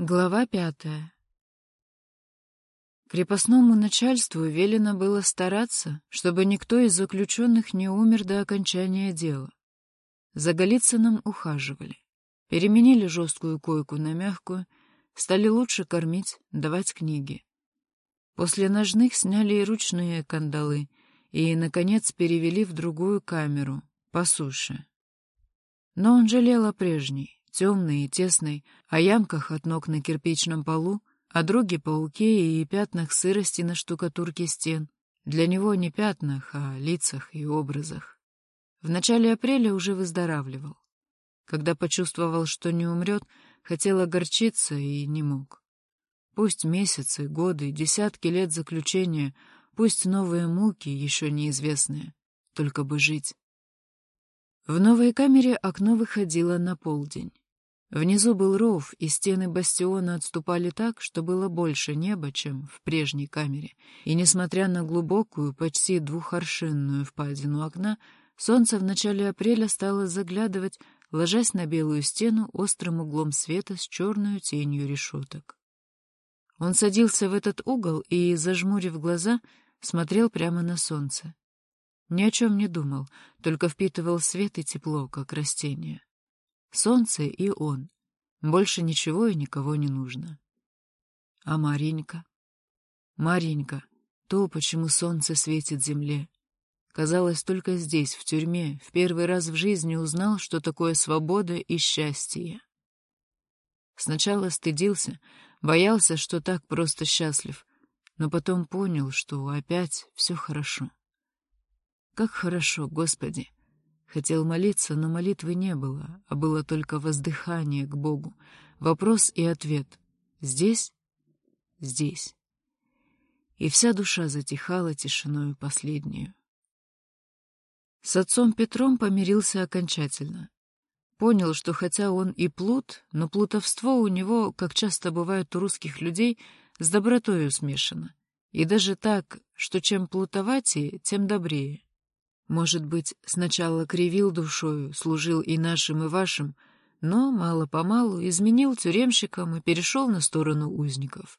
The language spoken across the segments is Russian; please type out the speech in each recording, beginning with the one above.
Глава пятая Крепостному начальству велено было стараться, чтобы никто из заключенных не умер до окончания дела. За Голицыным ухаживали. Переменили жесткую койку на мягкую, стали лучше кормить, давать книги. После ножных сняли и ручные кандалы и, наконец, перевели в другую камеру, по суше. Но он жалел о прежней темной и тесной, о ямках от ног на кирпичном полу, о друге пауке и пятнах сырости на штукатурке стен. Для него не пятнах, а лицах и образах. В начале апреля уже выздоравливал. Когда почувствовал, что не умрет, хотел огорчиться и не мог. Пусть месяцы, годы, десятки лет заключения, пусть новые муки, еще неизвестные, только бы жить. В новой камере окно выходило на полдень. Внизу был ров, и стены бастиона отступали так, что было больше неба, чем в прежней камере, и, несмотря на глубокую, почти двухоршинную впадину окна, солнце в начале апреля стало заглядывать, ложась на белую стену острым углом света с черной тенью решеток. Он садился в этот угол и, зажмурив глаза, смотрел прямо на солнце. Ни о чем не думал, только впитывал свет и тепло, как растение. Солнце и он. Больше ничего и никого не нужно. А Маренька? Маренька, то, почему солнце светит земле. Казалось, только здесь, в тюрьме, в первый раз в жизни узнал, что такое свобода и счастье. Сначала стыдился, боялся, что так просто счастлив, но потом понял, что опять все хорошо. Как хорошо, Господи! Хотел молиться, но молитвы не было, а было только воздыхание к Богу, вопрос и ответ. Здесь? Здесь. И вся душа затихала тишиною последнюю. С отцом Петром помирился окончательно. Понял, что хотя он и плут, но плутовство у него, как часто бывает у русских людей, с добротою смешано. И даже так, что чем плутоватее, тем добрее. Может быть, сначала кривил душою, служил и нашим, и вашим, но мало-помалу изменил тюремщикам и перешел на сторону узников.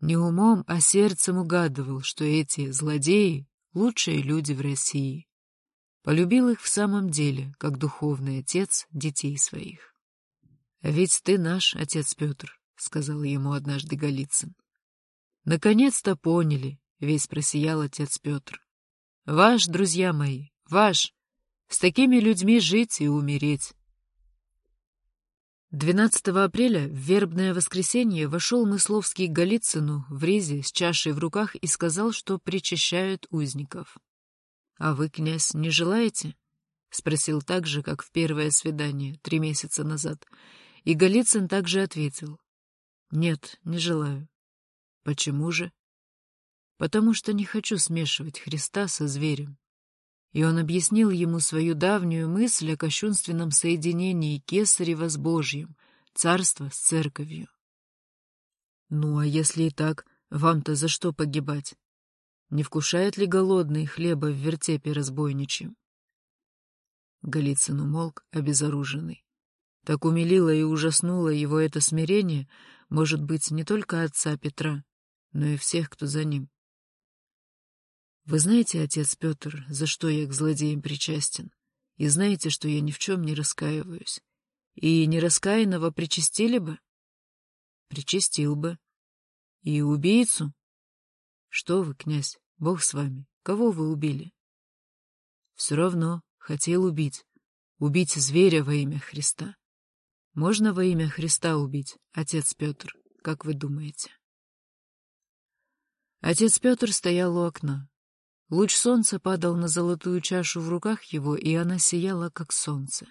Не умом, а сердцем угадывал, что эти злодеи — лучшие люди в России. Полюбил их в самом деле, как духовный отец детей своих. — А ведь ты наш, отец Петр, — сказал ему однажды Голицын. — Наконец-то поняли, — весь просиял отец Петр. Ваш, друзья мои, ваш. С такими людьми жить и умереть. 12 апреля в вербное воскресенье вошел Мысловский к Голицыну в ризе с чашей в руках и сказал, что причащают узников. — А вы, князь, не желаете? — спросил так же, как в первое свидание, три месяца назад. И Голицын также ответил. — Нет, не желаю. — Почему же? Потому что не хочу смешивать Христа со зверем. И он объяснил ему свою давнюю мысль о кощунственном соединении Кесарева с Божьим, царства с церковью. Ну, а если и так, вам-то за что погибать? Не вкушает ли голодный хлеба в вертепе разбойничьем? Голицын умолк, обезоруженный. Так умилило и ужаснуло его это смирение, может быть, не только отца Петра, но и всех, кто за ним. Вы знаете, отец Петр, за что я к злодеям причастен, и знаете, что я ни в чем не раскаиваюсь. И нераскаянного причастили бы? Причастил бы. И убийцу? Что вы, князь, Бог с вами, кого вы убили? Все равно хотел убить. Убить зверя во имя Христа. Можно во имя Христа убить, отец Петр, как вы думаете? Отец Петр стоял у окна. Луч солнца падал на золотую чашу в руках его, и она сияла, как солнце.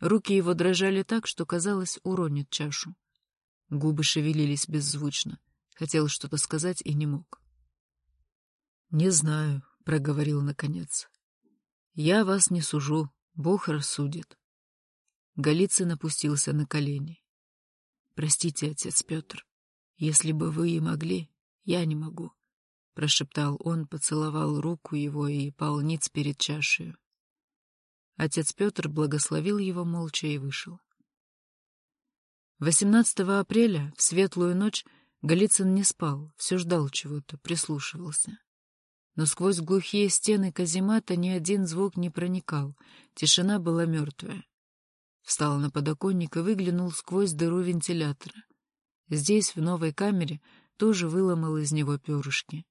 Руки его дрожали так, что, казалось, уронит чашу. Губы шевелились беззвучно. Хотел что-то сказать и не мог. — Не знаю, — проговорил наконец. — Я вас не сужу, Бог рассудит. Голицын опустился на колени. — Простите, отец Петр, если бы вы и могли, я не могу прошептал он, поцеловал руку его и полниц перед чашей. Отец Петр благословил его молча и вышел. 18 апреля, в светлую ночь, Голицын не спал, все ждал чего-то, прислушивался. Но сквозь глухие стены каземата ни один звук не проникал, тишина была мертвая. Встал на подоконник и выглянул сквозь дыру вентилятора. Здесь, в новой камере, тоже выломал из него перышки.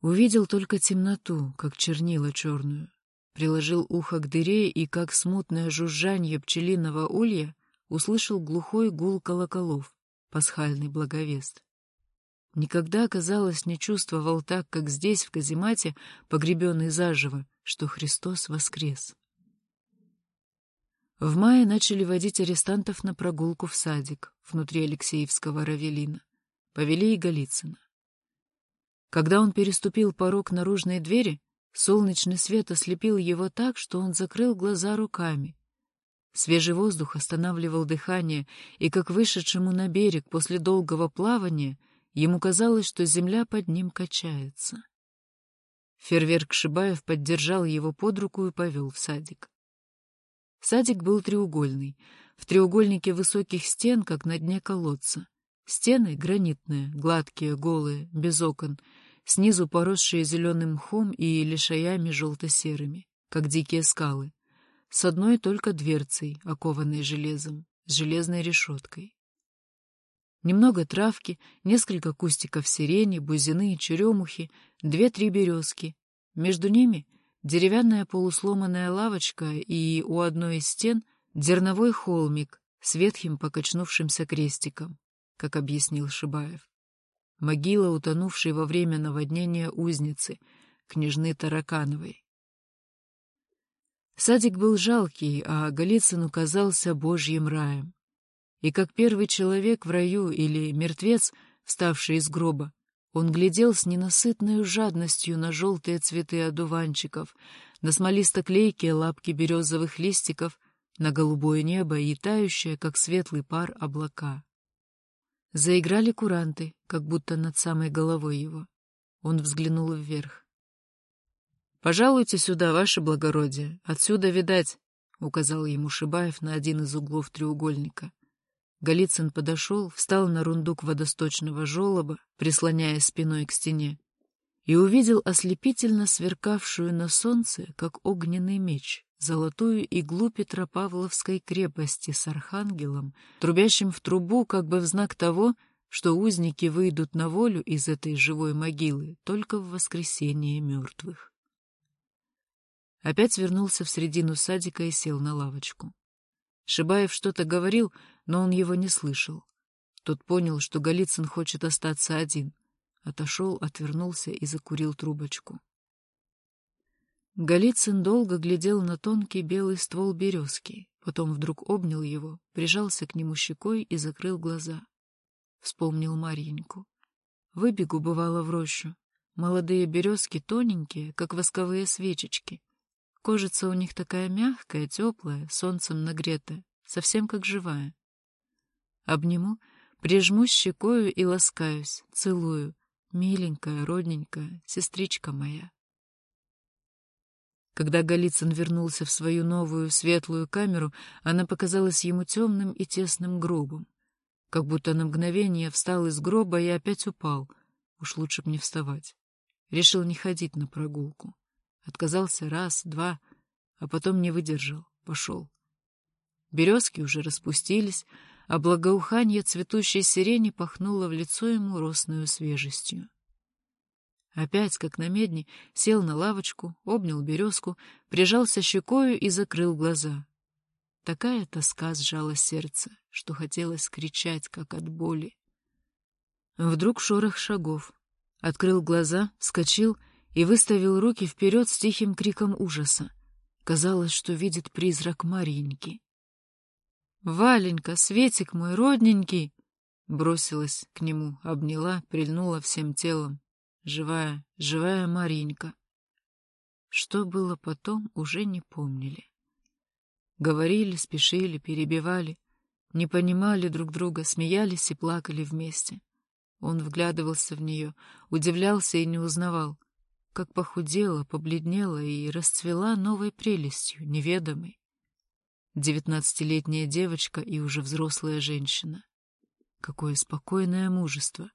Увидел только темноту, как чернила черную. Приложил ухо к дыре и, как смутное жужжание пчелиного улья, услышал глухой гул колоколов, пасхальный благовест. Никогда, казалось, не чувствовал так, как здесь, в каземате, погребенный заживо, что Христос воскрес. В мае начали водить арестантов на прогулку в садик внутри Алексеевского Равелина. Повели и Голицына. Когда он переступил порог наружной двери, солнечный свет ослепил его так, что он закрыл глаза руками, Свежий воздух останавливал дыхание, и, как вышедшему на берег после долгого плавания, ему казалось, что земля под ним качается. Фейерверк Шибаев поддержал его под руку и повел в садик. Садик был треугольный, в треугольнике высоких стен, как на дне колодца. Стены гранитные, гладкие, голые, без окон, снизу поросшие зеленым мхом и лишаями желто-серыми, как дикие скалы с одной только дверцей, окованной железом, с железной решеткой. Немного травки, несколько кустиков сирени, бузины и черемухи, две-три березки. Между ними деревянная полусломанная лавочка и у одной из стен дерновой холмик с ветхим покачнувшимся крестиком, как объяснил Шибаев. Могила, утонувшей во время наводнения узницы, княжны Таракановой. Садик был жалкий, а Голицыну казался божьим раем. И как первый человек в раю или мертвец, вставший из гроба, он глядел с ненасытной жадностью на желтые цветы одуванчиков, на смолисто-клейкие лапки березовых листиков, на голубое небо и тающее, как светлый пар, облака. Заиграли куранты, как будто над самой головой его. Он взглянул вверх. «Пожалуйте сюда, ваше благородие, отсюда видать», — указал ему Шибаев на один из углов треугольника. Голицын подошел, встал на рундук водосточного желоба, прислоняя спиной к стене, и увидел ослепительно сверкавшую на солнце, как огненный меч, золотую иглу Петропавловской крепости с архангелом, трубящим в трубу как бы в знак того, что узники выйдут на волю из этой живой могилы только в воскресенье мертвых. Опять вернулся в середину садика и сел на лавочку. Шибаев что-то говорил, но он его не слышал. Тот понял, что Голицын хочет остаться один. Отошел, отвернулся и закурил трубочку. Голицын долго глядел на тонкий белый ствол березки, потом вдруг обнял его, прижался к нему щекой и закрыл глаза. Вспомнил Марьеньку. Выбегу, бывало, в рощу. Молодые березки тоненькие, как восковые свечечки. Кожица у них такая мягкая, теплая, солнцем нагретая, совсем как живая. Обниму, прижму щекою и ласкаюсь, целую. Миленькая, родненькая, сестричка моя. Когда Голицын вернулся в свою новую светлую камеру, она показалась ему темным и тесным гробом. Как будто на мгновение встал из гроба и опять упал. Уж лучше б не вставать. Решил не ходить на прогулку. Отказался раз, два, а потом не выдержал, пошел. Березки уже распустились, а благоуханье цветущей сирени пахнуло в лицо ему росную свежестью. Опять, как на медне, сел на лавочку, обнял березку, прижался щекою и закрыл глаза. Такая тоска сжала сердце, что хотелось кричать, как от боли. Вдруг шорох шагов. Открыл глаза, вскочил и выставил руки вперед с тихим криком ужаса. Казалось, что видит призрак Марьеньки. «Валенька, Светик мой родненький!» Бросилась к нему, обняла, прильнула всем телом. Живая, живая Марьенька. Что было потом, уже не помнили. Говорили, спешили, перебивали, не понимали друг друга, смеялись и плакали вместе. Он вглядывался в нее, удивлялся и не узнавал как похудела, побледнела и расцвела новой прелестью, неведомой. Девятнадцатилетняя девочка и уже взрослая женщина. Какое спокойное мужество!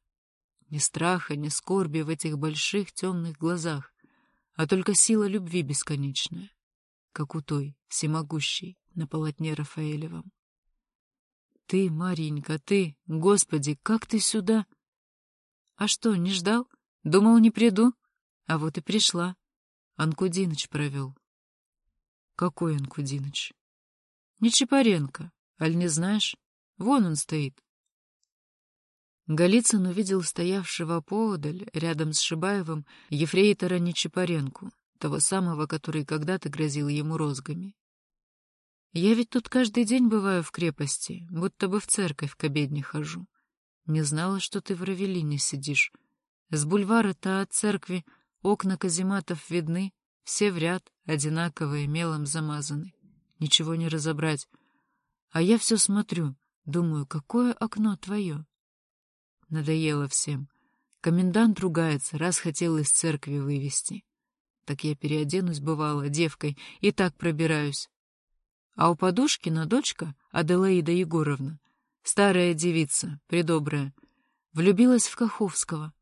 Ни страха, ни скорби в этих больших темных глазах, а только сила любви бесконечная, как у той, всемогущей, на полотне Рафаэлевом. Ты, Маренька, ты, Господи, как ты сюда? А что, не ждал? Думал, не приду? А вот и пришла. Анкудиныч провел. Какой Анкудиныч? Не Чапаренко, аль не знаешь? Вон он стоит. Голицын увидел стоявшего поодаль, рядом с Шибаевым, ефрейтора Нечапаренку, того самого, который когда-то грозил ему розгами. Я ведь тут каждый день бываю в крепости, будто бы в церковь к обедне хожу. Не знала, что ты в Равелине сидишь. С бульвара-то от церкви окна казематов видны, все в ряд, одинаковые, мелом замазаны. Ничего не разобрать. А я все смотрю, думаю, какое окно твое? Надоело всем. Комендант ругается, раз хотел из церкви вывести. Так я переоденусь, бывало, девкой, и так пробираюсь. А у Подушкина дочка, Аделаида Егоровна, старая девица, придобрая, влюбилась в Каховского.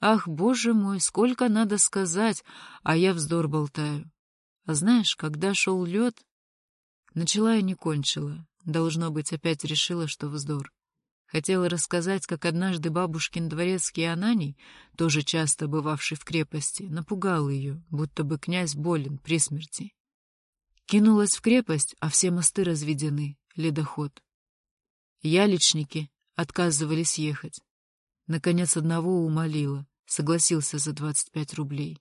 Ах, боже мой, сколько надо сказать, а я вздор болтаю. А знаешь, когда шел лед, начала и не кончила. Должно быть, опять решила, что вздор. Хотела рассказать, как однажды бабушкин дворецкий Ананий, тоже часто бывавший в крепости, напугал ее, будто бы князь болен при смерти. Кинулась в крепость, а все мосты разведены, ледоход. Яличники отказывались ехать. Наконец одного умолила, согласился за двадцать пять рублей.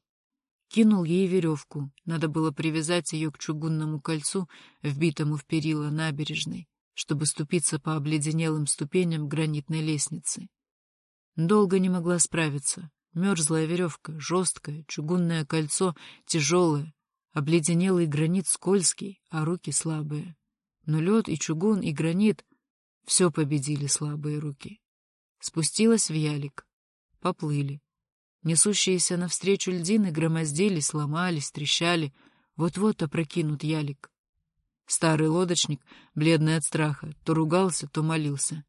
Кинул ей веревку, надо было привязать ее к чугунному кольцу, вбитому в перила набережной, чтобы ступиться по обледенелым ступеням гранитной лестницы. Долго не могла справиться. Мерзлая веревка, жесткое, чугунное кольцо, тяжелое, Обледенелый гранит скользкий, а руки слабые. Но лед и чугун, и гранит — все победили слабые руки. Спустилась в ялик. Поплыли. Несущиеся навстречу льдины громоздились, сломались, трещали. Вот-вот опрокинут ялик. Старый лодочник, бледный от страха, то ругался, то молился.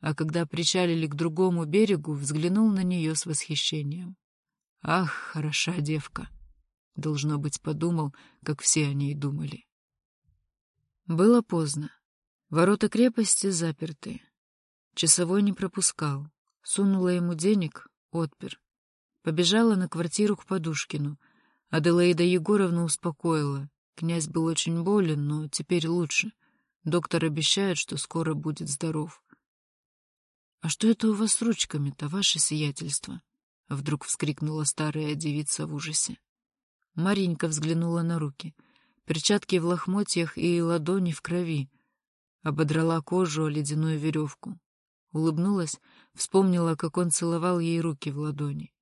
А когда причалили к другому берегу, взглянул на нее с восхищением. Ах, хороша девка! Должно быть, подумал, как все о ней думали. Было поздно. Ворота крепости заперты. Часовой не пропускал. Сунула ему денег, отпер. Побежала на квартиру к Подушкину. Аделаида Егоровна успокоила. Князь был очень болен, но теперь лучше. Доктор обещает, что скоро будет здоров. — А что это у вас с ручками-то, ваше сиятельство? — вдруг вскрикнула старая девица в ужасе. Маренька взглянула на руки. Перчатки в лохмотьях и ладони в крови. Ободрала кожу о ледяную веревку. Улыбнулась, вспомнила, как он целовал ей руки в ладони.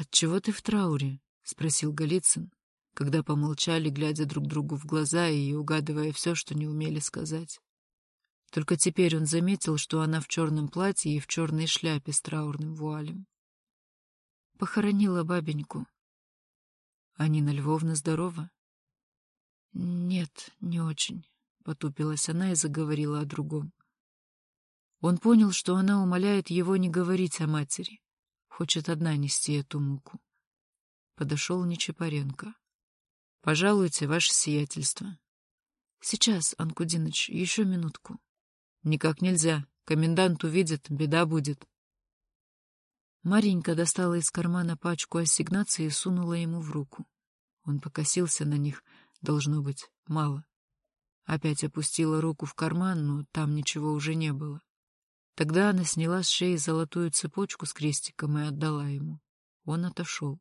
«Отчего ты в трауре?» — спросил Голицын, когда помолчали, глядя друг другу в глаза и угадывая все, что не умели сказать. Только теперь он заметил, что она в черном платье и в черной шляпе с траурным вуалем. Похоронила бабеньку, а Нина Львовна здорова? Нет, не очень, потупилась она и заговорила о другом. Он понял, что она умоляет его не говорить о матери, хочет одна нести эту муку. Подошел Нечапаренко. — Пожалуйте, ваше сиятельство. — Сейчас, Анкудиныч, еще минутку. — Никак нельзя. Комендант увидит, беда будет. Маренька достала из кармана пачку ассигнаций и сунула ему в руку. Он покосился на них, должно быть, мало. Опять опустила руку в карман, но там ничего уже не было. Тогда она сняла с шеи золотую цепочку с крестиком и отдала ему. Он отошел.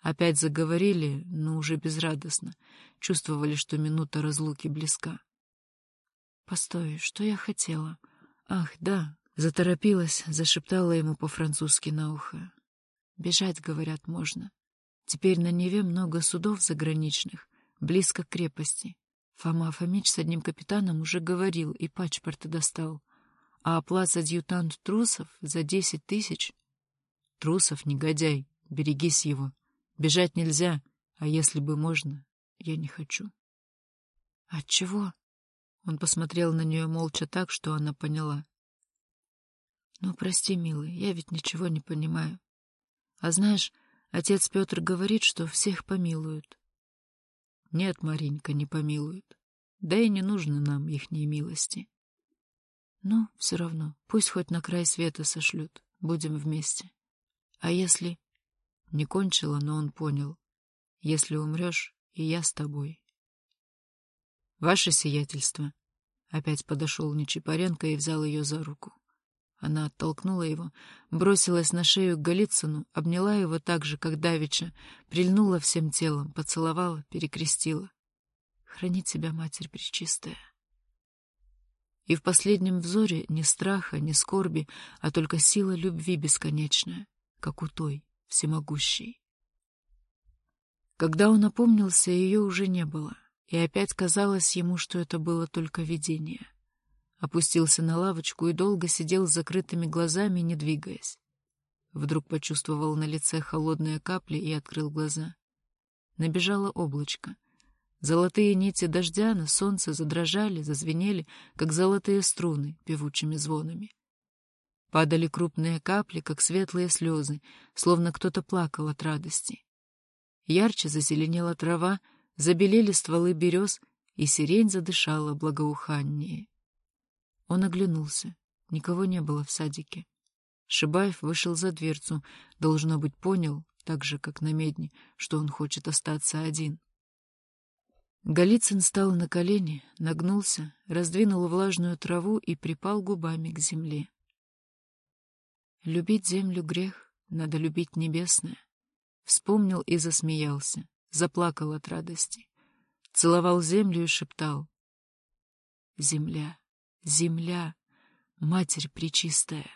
Опять заговорили, но уже безрадостно. Чувствовали, что минута разлуки близка. «Постой, что я хотела? Ах, да, Заторопилась, зашептала ему по-французски на ухо. Бежать, говорят, можно. Теперь на Неве много судов заграничных, близко к крепости. Фома Фомич с одним капитаном уже говорил и пачпорты достал. А оплат-адъютант трусов за десять тысяч... Трусов, негодяй, берегись его. Бежать нельзя, а если бы можно, я не хочу. Отчего? Он посмотрел на нее молча так, что она поняла. Ну, прости, милый, я ведь ничего не понимаю. А знаешь, отец Петр говорит, что всех помилуют. Нет, Маринька, не помилуют. Да и не нужно нам ихней милости. Ну, все равно, пусть хоть на край света сошлют, будем вместе. А если... Не кончила, но он понял. Если умрешь, и я с тобой. Ваше сиятельство. Опять подошел Нечипаренко и взял ее за руку. Она оттолкнула его, бросилась на шею к Голицыну, обняла его так же, как Давича, прильнула всем телом, поцеловала, перекрестила. Храни тебя, Матерь Пречистая. И в последнем взоре ни страха, ни скорби, а только сила любви бесконечная, как у той, всемогущей. Когда он опомнился, ее уже не было, и опять казалось ему, что это было только видение — опустился на лавочку и долго сидел с закрытыми глазами, не двигаясь. Вдруг почувствовал на лице холодные капли и открыл глаза. Набежало облачко. Золотые нити дождя на солнце задрожали, зазвенели, как золотые струны певучими звонами. Падали крупные капли, как светлые слезы, словно кто-то плакал от радости. Ярче зазеленела трава, забелели стволы берез, и сирень задышала благоуханнее. Он оглянулся. Никого не было в садике. Шибаев вышел за дверцу. Должно быть, понял, так же, как на медне, что он хочет остаться один. Голицын стал на колени, нагнулся, раздвинул влажную траву и припал губами к земле. Любить землю — грех, надо любить небесное. Вспомнил и засмеялся, заплакал от радости. Целовал землю и шептал. Земля. Земля, Матерь Пречистая.